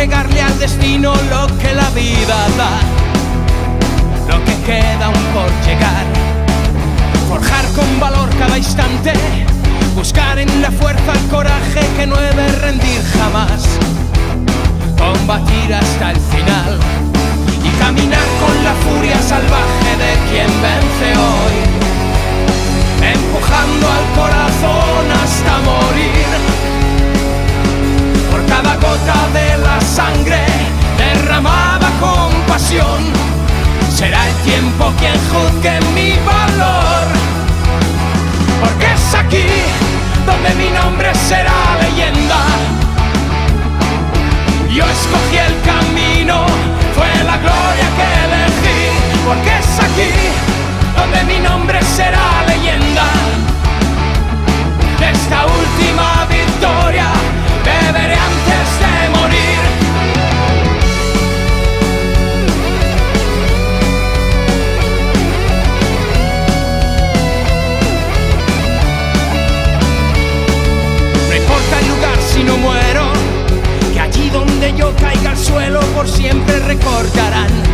entregarle al destino lo que la vida da, lo que queda aún por llegar. Forjar con valor cada instante, buscar en la fuerza el coraje que no he de rendir. tiempo quien juzgue mi valor. Porque es aquí donde mi nombre será siempre recordarán.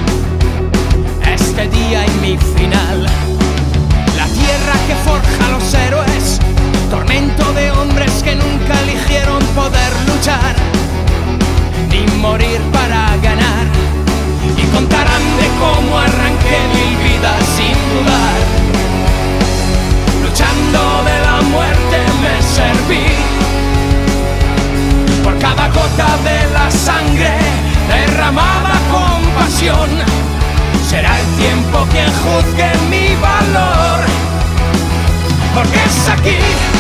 derramada con pasión. Será el tiempo quien juzgue mi valor, porque es aquí